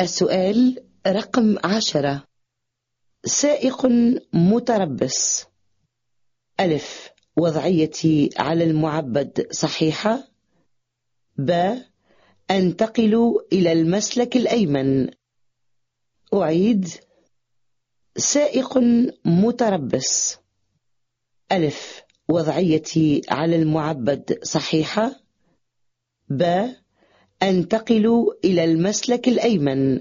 السؤال رقم عشرة. سائق متربص. ألف. وضعيتي على المعبد صحيحة. ب. أنتقل إلى المسلك الأيمن. أعيد. سائق متربص. ألف. وضعيتي على المعبد صحيحة. ب. أنتقل إلى المسلك الأيمن.